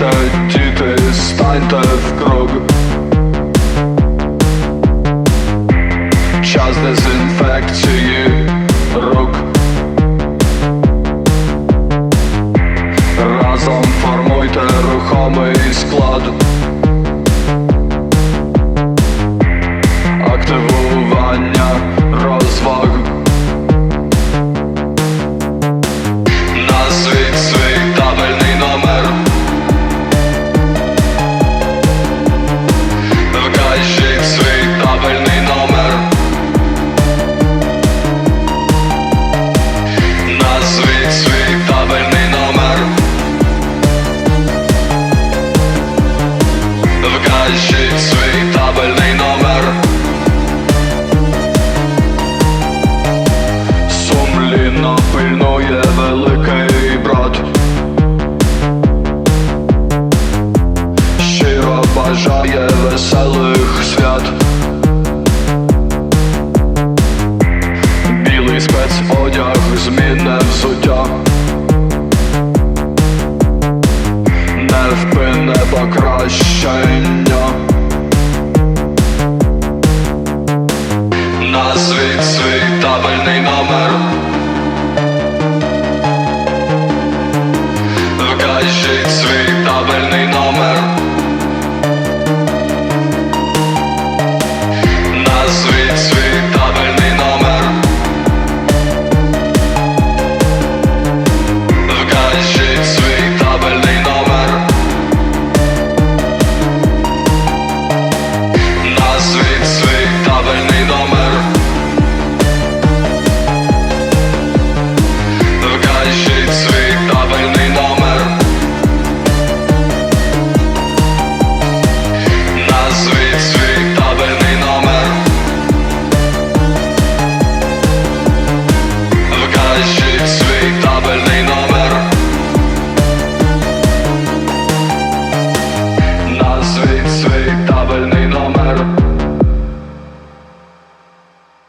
Встаньте, діти, станьте в круг Час дезінфекції. Рук Разом формуйте рухомий склад. Активування. бажає веселих свят. Білий спецодяг змінне взуття. Невпинне покращення. Нас свій табельний номер.